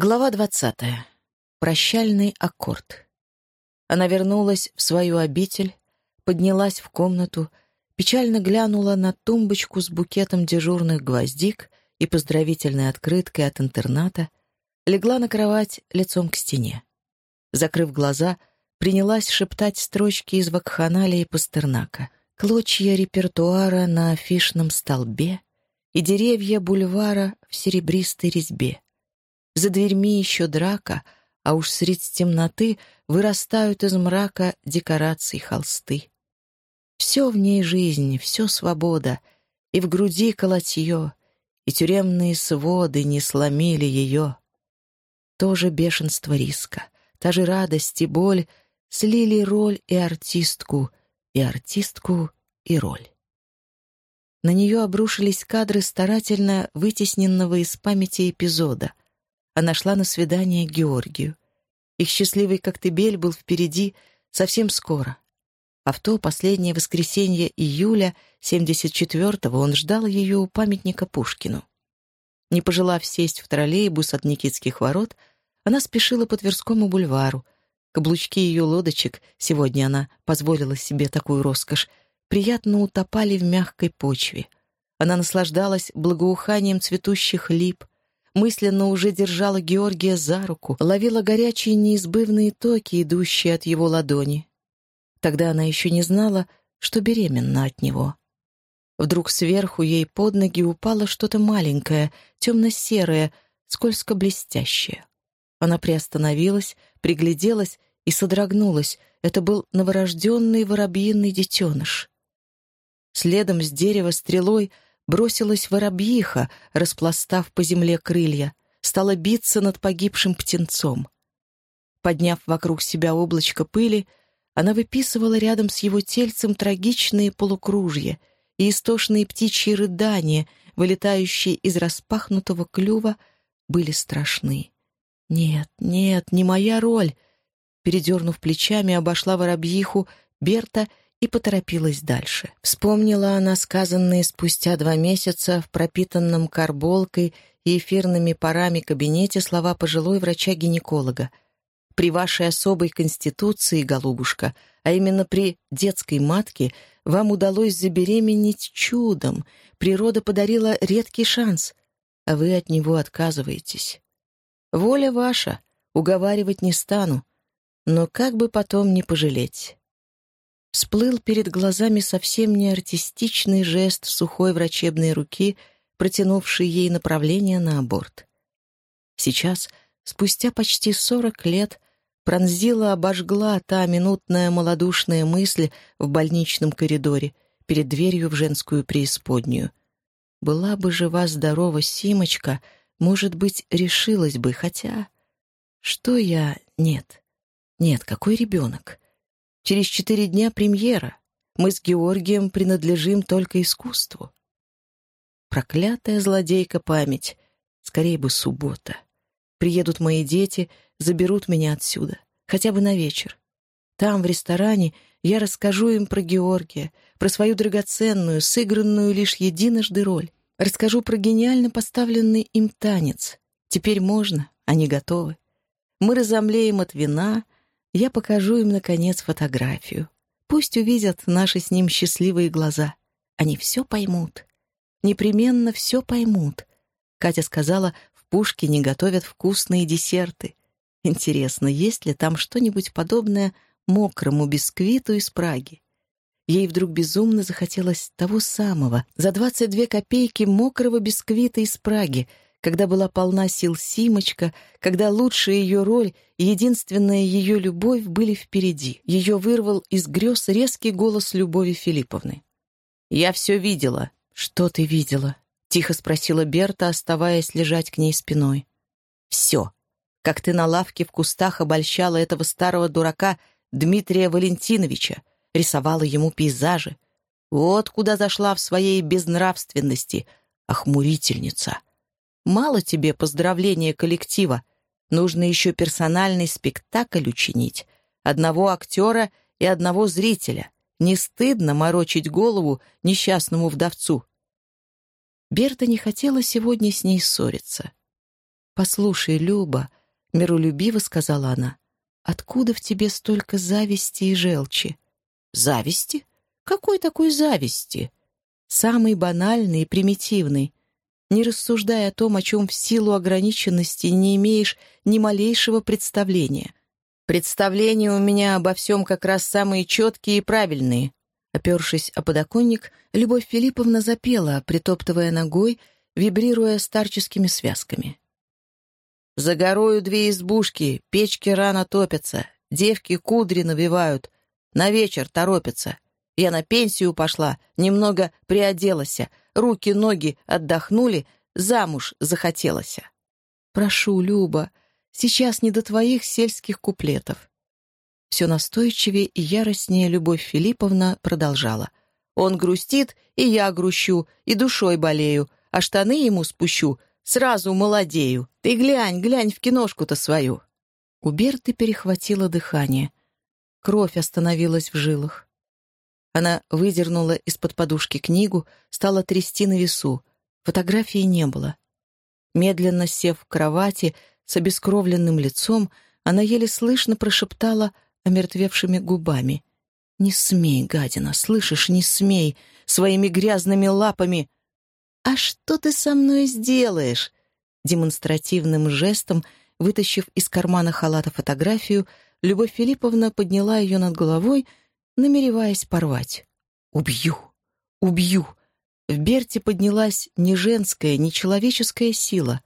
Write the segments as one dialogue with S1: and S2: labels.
S1: Глава двадцатая. Прощальный аккорд. Она вернулась в свою обитель, поднялась в комнату, печально глянула на тумбочку с букетом дежурных гвоздик и поздравительной открыткой от интерната, легла на кровать лицом к стене. Закрыв глаза, принялась шептать строчки из вакханалии Пастернака, клочья репертуара на афишном столбе и деревья бульвара в серебристой резьбе — за дверьми еще драка, а уж средь темноты вырастают из мрака декорации холсты. Все в ней жизнь, все свобода, и в груди колотье, и тюремные своды не сломили ее. То же бешенство риска, та же радость и боль слили роль и артистку, и артистку, и роль. На нее обрушились кадры старательно вытесненного из памяти эпизода — она шла на свидание Георгию. Их счастливый коктебель был впереди совсем скоро. А в то последнее воскресенье июля 74-го он ждал ее у памятника Пушкину. Не пожелав сесть в троллейбус от Никитских ворот, она спешила по Тверскому бульвару. Каблучки ее лодочек, сегодня она позволила себе такую роскошь, приятно утопали в мягкой почве. Она наслаждалась благоуханием цветущих лип, мысленно уже держала Георгия за руку, ловила горячие неизбывные токи, идущие от его ладони. Тогда она еще не знала, что беременна от него. Вдруг сверху ей под ноги упало что-то маленькое, темно-серое, скользко-блестящее. Она приостановилась, пригляделась и содрогнулась. Это был новорожденный воробьиный детеныш. Следом с дерева стрелой — бросилась воробьиха, распластав по земле крылья, стала биться над погибшим птенцом. Подняв вокруг себя облачко пыли, она выписывала рядом с его тельцем трагичные полукружья и истошные птичьи рыдания, вылетающие из распахнутого клюва, были страшны. «Нет, нет, не моя роль!» Передернув плечами, обошла воробьиху Берта и поторопилась дальше. Вспомнила она сказанные спустя два месяца в пропитанном карболкой и эфирными парами кабинете слова пожилой врача-гинеколога. «При вашей особой конституции, голубушка, а именно при детской матке, вам удалось забеременеть чудом. Природа подарила редкий шанс, а вы от него отказываетесь. Воля ваша, уговаривать не стану, но как бы потом не пожалеть». Всплыл перед глазами совсем не артистичный жест сухой врачебной руки, протянувший ей направление на аборт. Сейчас, спустя почти сорок лет, пронзила, обожгла та минутная малодушная мысль в больничном коридоре перед дверью в женскую преисподнюю. Была бы жива-здорова Симочка, может быть, решилась бы, хотя... Что я... Нет. Нет, какой ребенок? Через четыре дня премьера. Мы с Георгием принадлежим только искусству. Проклятая злодейка память. Скорее бы суббота. Приедут мои дети, заберут меня отсюда. Хотя бы на вечер. Там, в ресторане, я расскажу им про Георгия, про свою драгоценную, сыгранную лишь единожды роль. Расскажу про гениально поставленный им танец. Теперь можно, они готовы. Мы разомлеем от вина — я покажу им, наконец, фотографию. Пусть увидят наши с ним счастливые глаза. Они все поймут. Непременно все поймут. Катя сказала, в Пушкине готовят вкусные десерты. Интересно, есть ли там что-нибудь подобное мокрому бисквиту из Праги? Ей вдруг безумно захотелось того самого, за 22 копейки мокрого бисквита из Праги — когда была полна сил Симочка, когда лучшая ее роль и единственная ее любовь были впереди. Ее вырвал из грез резкий голос Любови Филипповны. «Я все видела». «Что ты видела?» — тихо спросила Берта, оставаясь лежать к ней спиной. «Все. Как ты на лавке в кустах обольщала этого старого дурака Дмитрия Валентиновича, рисовала ему пейзажи. Вот куда зашла в своей безнравственности, охмурительница». Мало тебе поздравления коллектива. Нужно еще персональный спектакль учинить. Одного актера и одного зрителя. Не стыдно морочить голову несчастному вдовцу. Берта не хотела сегодня с ней ссориться. «Послушай, Люба», — миролюбиво сказала она, — «откуда в тебе столько зависти и желчи?» «Зависти? Какой такой зависти?» «Самый банальный и примитивный. Не рассуждая о том, о чем в силу ограниченности не имеешь ни малейшего представления. Представления у меня обо всем как раз самые четкие и правильные». Опершись о подоконник, Любовь Филипповна запела, притоптывая ногой, вибрируя старческими связками. «За горою две избушки, печки рано топятся, девки кудри навивают, на вечер торопятся. Я на пенсию пошла, немного приоделась, руки-ноги отдохнули, замуж захотелось. Прошу, Люба, Сейчас не до твоих сельских куплетов». Все настойчивее и яростнее Любовь Филипповна продолжала. «Он грустит, и я грущу, и душой болею, а штаны ему спущу, сразу молодею. Ты глянь, глянь в киношку-то свою». У Берты перехватило дыхание. Кровь остановилась в жилах. Она выдернула из-под подушки книгу, стала трясти на весу. Фотографии не было. Медленно сев в кровати, с обескровленным лицом, она еле слышно прошептала омертвевшими губами. «Не смей, гадина, слышишь, не смей! Своими грязными лапами!» «А что ты со мной сделаешь?» Демонстративным жестом, вытащив из кармана халата фотографию, Любовь Филипповна подняла ее над головой, намереваясь порвать. «Убью! Убью!» В Берте поднялась не женская, не человеческая сила.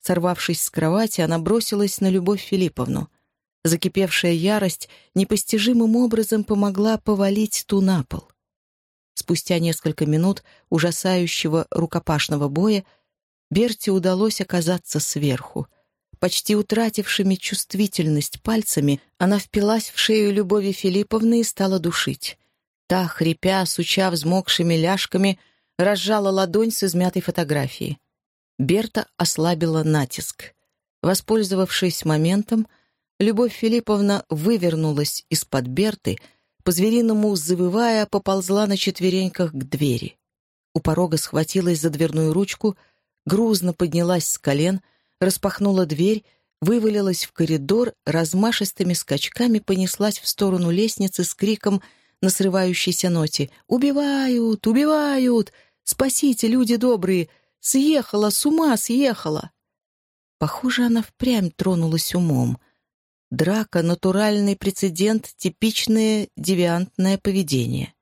S1: Сорвавшись с кровати, она бросилась на Любовь Филипповну. Закипевшая ярость непостижимым образом помогла повалить ту на пол. Спустя несколько минут ужасающего рукопашного боя Берте удалось оказаться сверху. Почти утратившими чувствительность пальцами, она впилась в шею Любови Филипповны и стала душить. Та, хрипя, суча взмокшими ляжками, разжала ладонь с измятой фотографией. Берта ослабила натиск. Воспользовавшись моментом, Любовь Филипповна вывернулась из-под Берты, по-звериному завывая, поползла на четвереньках к двери. У порога схватилась за дверную ручку, грузно поднялась с колен, распахнула дверь, вывалилась в коридор, размашистыми скачками понеслась в сторону лестницы с криком на срывающейся ноте «Убивают! Убивают! Спасите, люди добрые! Съехала, с ума съехала. Похоже, она впрямь тронулась умом. Драка — натуральный прецедент, типичное девиантное поведение.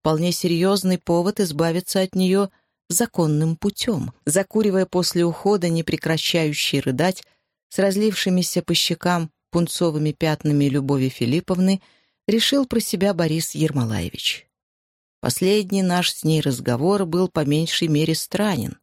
S1: Вполне серьезный повод избавиться от нее законным путем. Закуривая после ухода, не прекращающий рыдать, с разлившимися по щекам пунцовыми пятнами Любови Филипповны, решил про себя Борис Ермолаевич. Последний наш с ней разговор был по меньшей мере странен.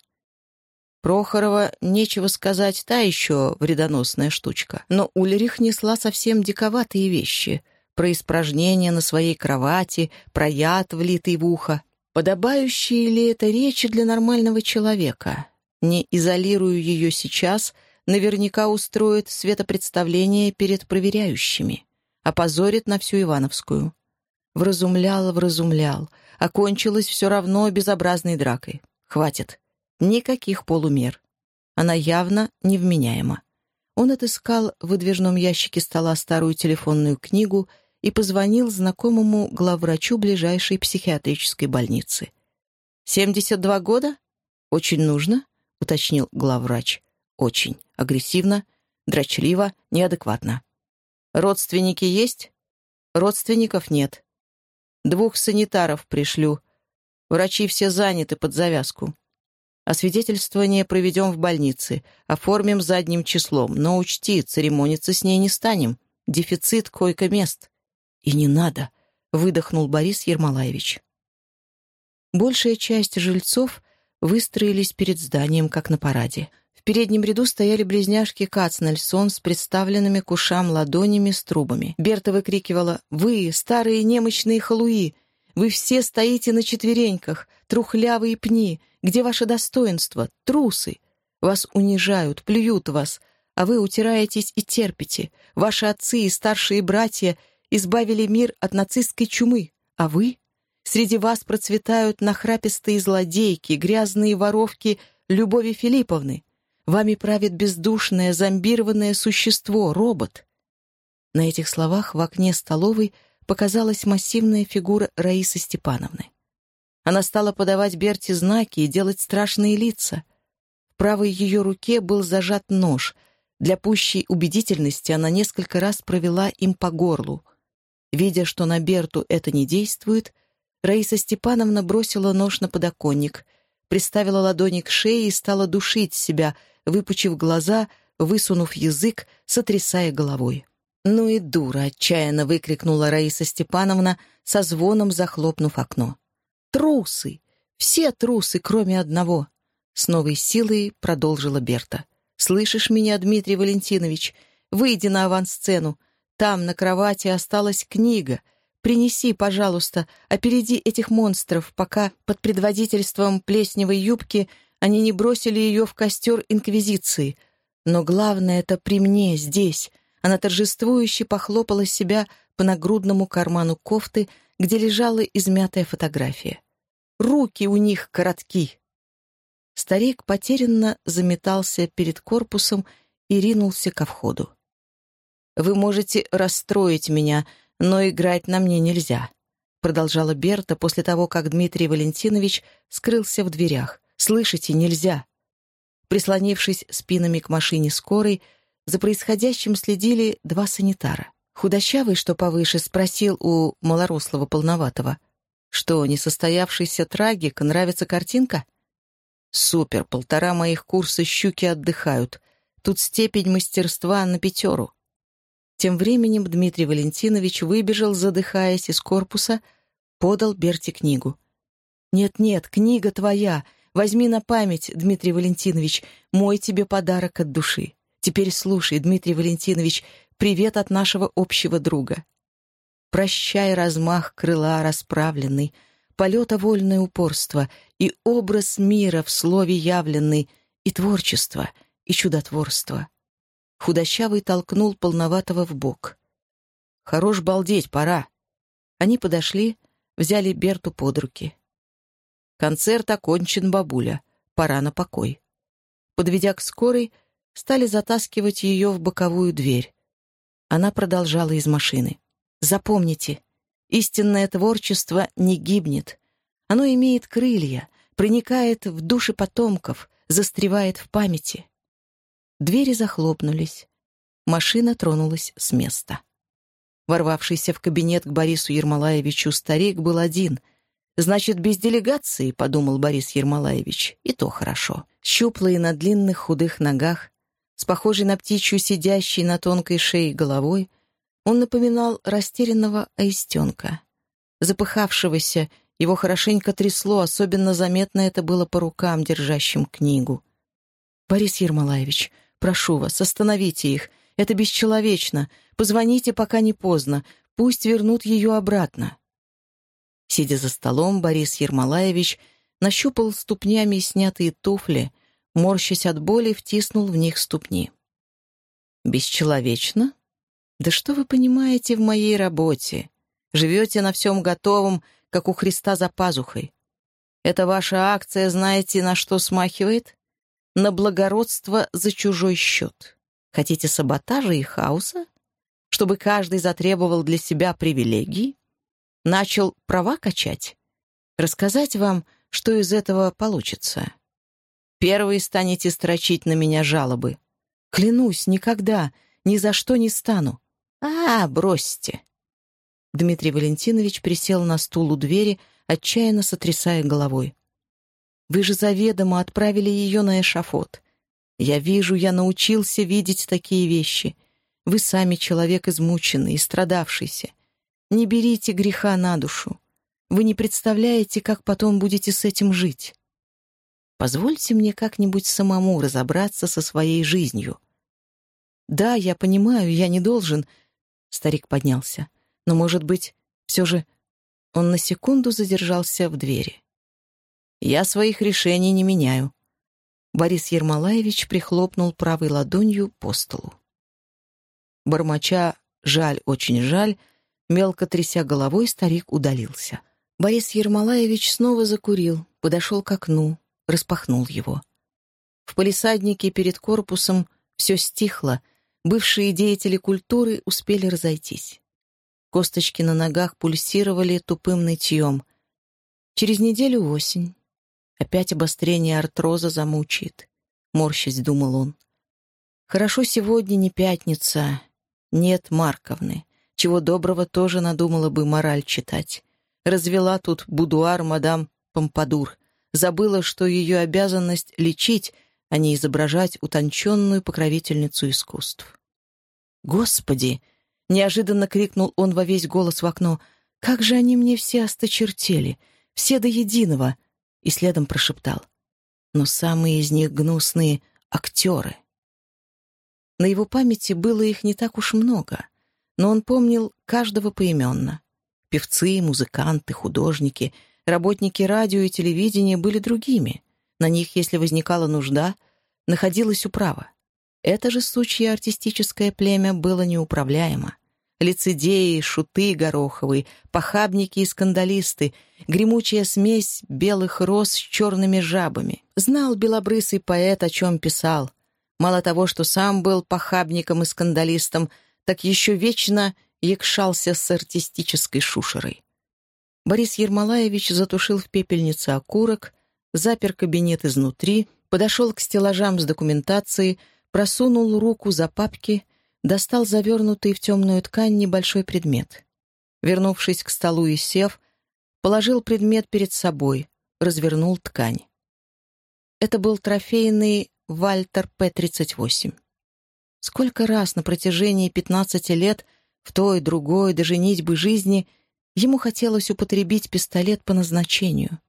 S1: Прохорова, нечего сказать, та еще вредоносная штучка. Но Ульрих несла совсем диковатые вещи. Про испражнения на своей кровати, про яд, влитый в ухо. Подобающие ли это речи для нормального человека? Не изолирую ее сейчас, наверняка устроит светопредставление перед проверяющими. Опозорит на всю Ивановскую. Вразумлял, вразумлял, окончилось все равно безобразной дракой. Хватит. Никаких полумер. Она явно невменяема. Он отыскал в выдвижном ящике стола старую телефонную книгу и позвонил знакомому главврачу ближайшей психиатрической больницы. «Семьдесят два года? Очень нужно?» — уточнил главврач. «Очень. Агрессивно, дрочливо, неадекватно. Родственники есть?» «Родственников нет. Двух санитаров пришлю. Врачи все заняты под завязку. Освидетельствование проведем в больнице. Оформим задним числом. Но учти, церемониться с ней не станем. Дефицит койко-мест. И не надо, выдохнул Борис Ермолаевич. Большая часть жильцов выстроились перед зданием, как на параде. В переднем ряду стояли близняшки Кацнельсон с представленными к ушам ладонями с трубами. Берта выкрикивала «Вы, старые немощные халуи! Вы все стоите на четвереньках, трухлявые пни! Где ваше достоинство? Трусы! Вас унижают, плюют вас, а вы утираетесь и терпите. Ваши отцы и старшие братья избавили мир от нацистской чумы, а вы? Среди вас процветают нахрапистые злодейки, грязные воровки Любови Филипповны, Вами правит бездушное, зомбированное существо, робот». На этих словах в окне столовой показалась массивная фигура Раисы Степановны. Она стала подавать Берте знаки и делать страшные лица. В правой ее руке был зажат нож. Для пущей убедительности она несколько раз провела им по горлу. Видя, что на Берту это не действует, Раиса Степановна бросила нож на подоконник, приставила ладони к шее и стала душить себя, выпучив глаза, высунув язык, сотрясая головой. «Ну и дура!» — отчаянно выкрикнула Раиса Степановна, со звоном захлопнув окно. «Трусы! Все трусы, кроме одного!» С новой силой продолжила Берта. «Слышишь меня, Дмитрий Валентинович? Выйди на авансцену. Там на кровати осталась книга. Принеси, пожалуйста, опереди этих монстров, пока под предводительством плесневой юбки они не бросили ее в костер Инквизиции. Но главное — это при мне, здесь». Она торжествующе похлопала себя по нагрудному карману кофты, где лежала измятая фотография. «Руки у них коротки!» Старик потерянно заметался перед корпусом и ринулся ко входу. «Вы можете расстроить меня, но играть на мне нельзя», продолжала Берта после того, как Дмитрий Валентинович скрылся в дверях. «Слышите, нельзя!» Прислонившись спинами к машине скорой, за происходящим следили два санитара. Худощавый, что повыше, спросил у малорослого полноватого. «Что, несостоявшийся трагик, нравится картинка?» «Супер, полтора моих курса щуки отдыхают. Тут степень мастерства на пятеру». Тем временем Дмитрий Валентинович выбежал, задыхаясь из корпуса, подал Берте книгу. «Нет-нет, книга твоя. Возьми на память, Дмитрий Валентинович, мой тебе подарок от души. Теперь слушай, Дмитрий Валентинович, Привет от нашего общего друга. Прощай размах крыла расправленный, полета вольное упорство и образ мира в слове явленный, и творчество, и чудотворство. Худощавый толкнул полноватого в бок. «Хорош балдеть, пора!» Они подошли, взяли Берту под руки. «Концерт окончен, бабуля. Пора на покой». Подведя к скорой, стали затаскивать ее в боковую дверь. Она продолжала из машины. «Запомните, истинное творчество не гибнет. Оно имеет крылья, проникает в души потомков, застревает в памяти». Двери захлопнулись. Машина тронулась с места. Ворвавшийся в кабинет к Борису Ермолаевичу старик был один. «Значит, без делегации», — подумал Борис Ермолаевич, — «и то хорошо». Щуплые на длинных худых ногах, с похожей на птичью сидящей на тонкой шее головой, он напоминал растерянного аистенка. Запыхавшегося, его хорошенько трясло, особенно заметно это было по рукам, держащим книгу. «Борис Ермолаевич, прошу вас, остановите их. Это бесчеловечно. Позвоните, пока не поздно. Пусть вернут ее обратно». Сидя за столом, Борис Ермолаевич нащупал ступнями снятые туфли, морщась от боли, втиснул в них ступни. «Бесчеловечно? Да что вы понимаете в моей работе? Живете на всем готовом, как у Христа за пазухой. Эта ваша акция, знаете, на что смахивает? На благородство за чужой счет. Хотите саботажа и хаоса? Чтобы каждый затребовал для себя привилегии? Начал права качать? Рассказать вам, что из этого получится?» Первые станете строчить на меня жалобы. Клянусь, никогда, ни за что не стану. А, бросьте. Дмитрий Валентинович присел на стул у двери, отчаянно сотрясая головой. Вы же заведомо отправили ее на эшафот. Я вижу, я научился видеть такие вещи. Вы сами человек измученный и страдавшийся. Не берите греха на душу. Вы не представляете, как потом будете с этим жить. Позвольте мне как-нибудь самому разобраться со своей жизнью. Да, я понимаю, я не должен... Старик поднялся. Но, может быть, все же... Он на секунду задержался в двери. Я своих решений не меняю. Борис Ермолаевич прихлопнул правой ладонью по столу. Бормоча «жаль, очень жаль», мелко тряся головой, старик удалился. Борис Ермолаевич снова закурил, подошел к окну, распахнул его. В палисаднике перед корпусом все стихло, бывшие деятели культуры успели разойтись. Косточки на ногах пульсировали тупым нытьем. Через неделю осень. Опять обострение артроза замучает. Морщись, думал он. Хорошо сегодня не пятница. Нет Марковны. Чего доброго тоже надумала бы мораль читать. Развела тут будуар мадам Помпадур. Забыла, что ее обязанность лечить, а не изображать утонченную покровительницу искусств. «Господи!» — неожиданно крикнул он во весь голос в окно. «Как же они мне все осточертели! Все до единого!» И следом прошептал. «Но самые из них гнусные — актеры». На его памяти было их не так уж много, но он помнил каждого поименно. Певцы, музыканты, художники, работники радио и телевидения были другими. На них, если возникала нужда, находилась управа. Это же сучье артистическое племя было неуправляемо. Лицедеи, шуты гороховые, похабники и скандалисты, гремучая смесь белых роз с черными жабами. Знал белобрысый поэт, о чем писал. Мало того, что сам был похабником и скандалистом, так еще вечно якшался с артистической шушерой. Борис Ермолаевич затушил в пепельнице окурок, запер кабинет изнутри, подошел к стеллажам с документацией, просунул руку за папки, достал завернутый в темную ткань небольшой предмет. Вернувшись к столу и сев, положил предмет перед собой, развернул ткань. Это был трофейный Вальтер П-38. Сколько раз на протяжении 15 лет в той, другой, до женитьбы жизни ему хотелось употребить пистолет по назначению,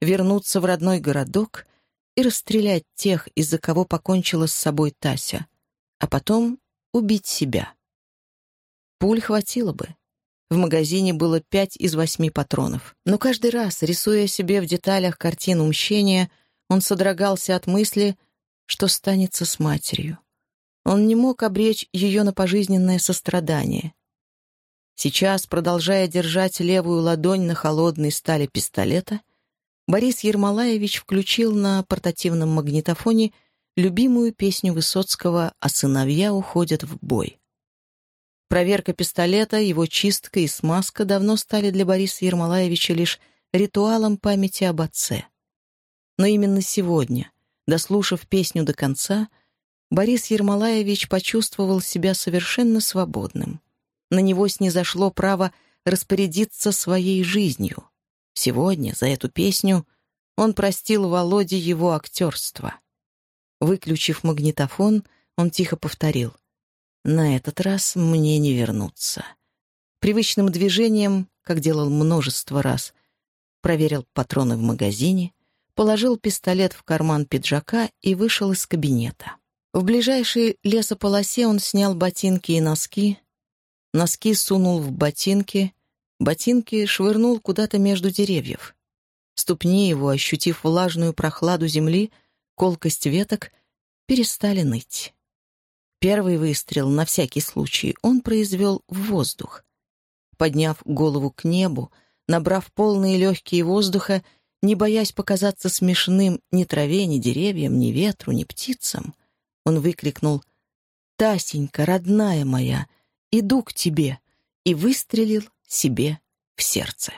S1: вернуться в родной городок и расстрелять тех, из-за кого покончила с собой Тася, а потом убить себя. Пуль хватило бы. В магазине было пять из восьми патронов. Но каждый раз, рисуя себе в деталях картину мщения, он содрогался от мысли, что станется с матерью. Он не мог обречь ее на пожизненное сострадание. Сейчас, продолжая держать левую ладонь на холодной стали пистолета, Борис Ермолаевич включил на портативном магнитофоне любимую песню Высоцкого «А сыновья уходят в бой». Проверка пистолета, его чистка и смазка давно стали для Бориса Ермолаевича лишь ритуалом памяти об отце. Но именно сегодня, дослушав песню до конца, Борис Ермолаевич почувствовал себя совершенно свободным. На него снизошло право распорядиться своей жизнью. Сегодня за эту песню он простил Володе его актерство. Выключив магнитофон, он тихо повторил. «На этот раз мне не вернуться». Привычным движением, как делал множество раз, проверил патроны в магазине, положил пистолет в карман пиджака и вышел из кабинета. В ближайшей лесополосе он снял ботинки и носки, носки сунул в ботинки, Ботинки швырнул куда-то между деревьев. Ступни его, ощутив влажную прохладу земли, колкость веток, перестали ныть. Первый выстрел, на всякий случай, он произвел в воздух. Подняв голову к небу, набрав полные легкие воздуха, не боясь показаться смешным ни траве, ни деревьям, ни ветру, ни птицам, он выкрикнул «Тасенька, родная моя, иду к тебе!» и выстрелил себе в сердце.